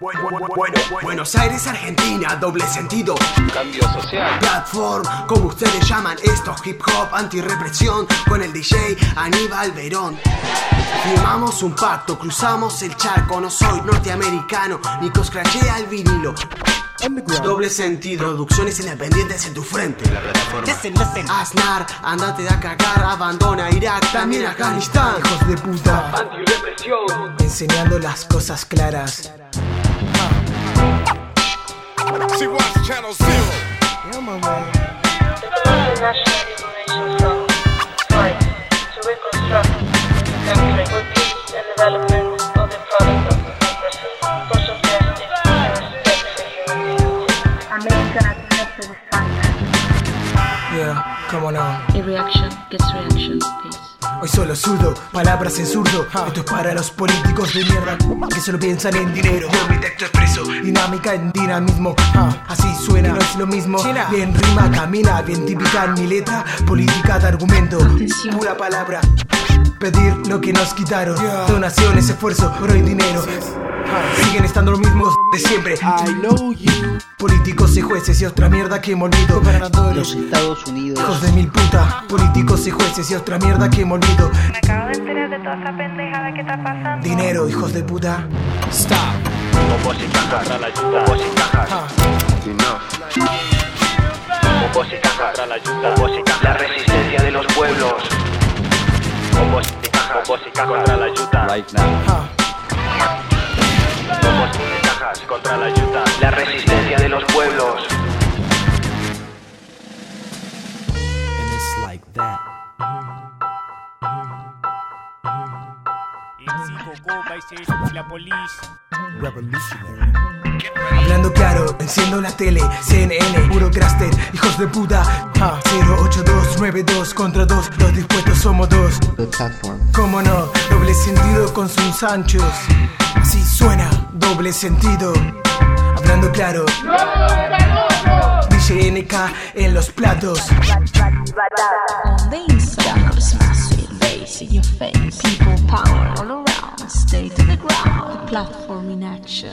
Bueno, Buenos Aires, Argentina, doble sentido. Cambio social. Platform, como ustedes llaman esto, hip hop, anti-represión, con el DJ Aníbal Verón. Firmamos un pacto, cruzamos el charco, no soy norteamericano, ni coscrachea el vinilo. Doble sentido, producciones independientes en tu frente. Listen, listen. Aznar, andate a cagar, abandona Irak, también Afganistán. Hijos de puta, Anti-represión. enseñando las cosas claras. She wants Channel Zero. International Liberation Front fights to reconstruct the country for peace and development of the product of democracy, social justice, and respect for human dignity. American administrative fight. Yeah, cómo no. A reaction gets reaction. Peace. Hoy solo sudo, palabras en zurdo. Esto es para los políticos de mierda que solo piensan en dinero. Yo mi texto expreso, dinámica en dinamismo. Así suena, no es lo mismo. Bien rima, camina, bien típica en mi letra. Política de argumento, pura palabra. Pedir lo que nos quitaron. Donaciones, esfuerzo, oro y dinero. Siguen estando los mismos de siempre. Políticos y jueces y otra mierda que me olvido. Los Estados Unidos. Hijos de mil puta, políticos y jueces y otra mierda que me olvido. Me acabo de enterar de toda esta pendejada que está pasando. Dinero, hijos de puta. Stop. Bobos y cajas. Contra la ayuda. Bobos y cajas. Y la ayuda. Bobos y cajas. La resistencia de los pueblos. Bobos y cajas. Bobos y cajas. Contra la ayuda. Right now. Cajas. Contra la ayuda. La resistencia de los pueblos. La. Hablando claro, enciendo la tele, CNN, puro craster, hijos de puta. Ah, 08292 contra 2, los dispuestos somos dos. The platform. Cómo no, doble sentido con sus anchos. Así suena, doble sentido. Hablando claro. DJ NK en los platos. Platform in action.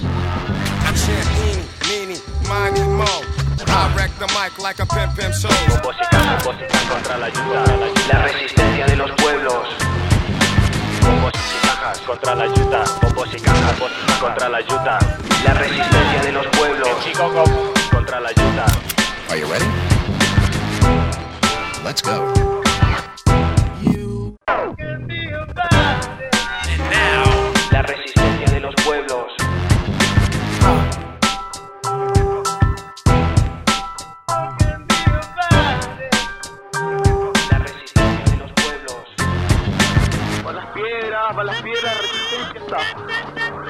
I wreck the mic like a pimp pimp cajas. Contra la ayuda. La resistencia de los pueblos. Contra la ayuda. Bobos y cajas. Contra la ayuda. La resistencia de los pueblos. Contra la ayuda. Are you ready? Let's go. Las piedras, resistencia.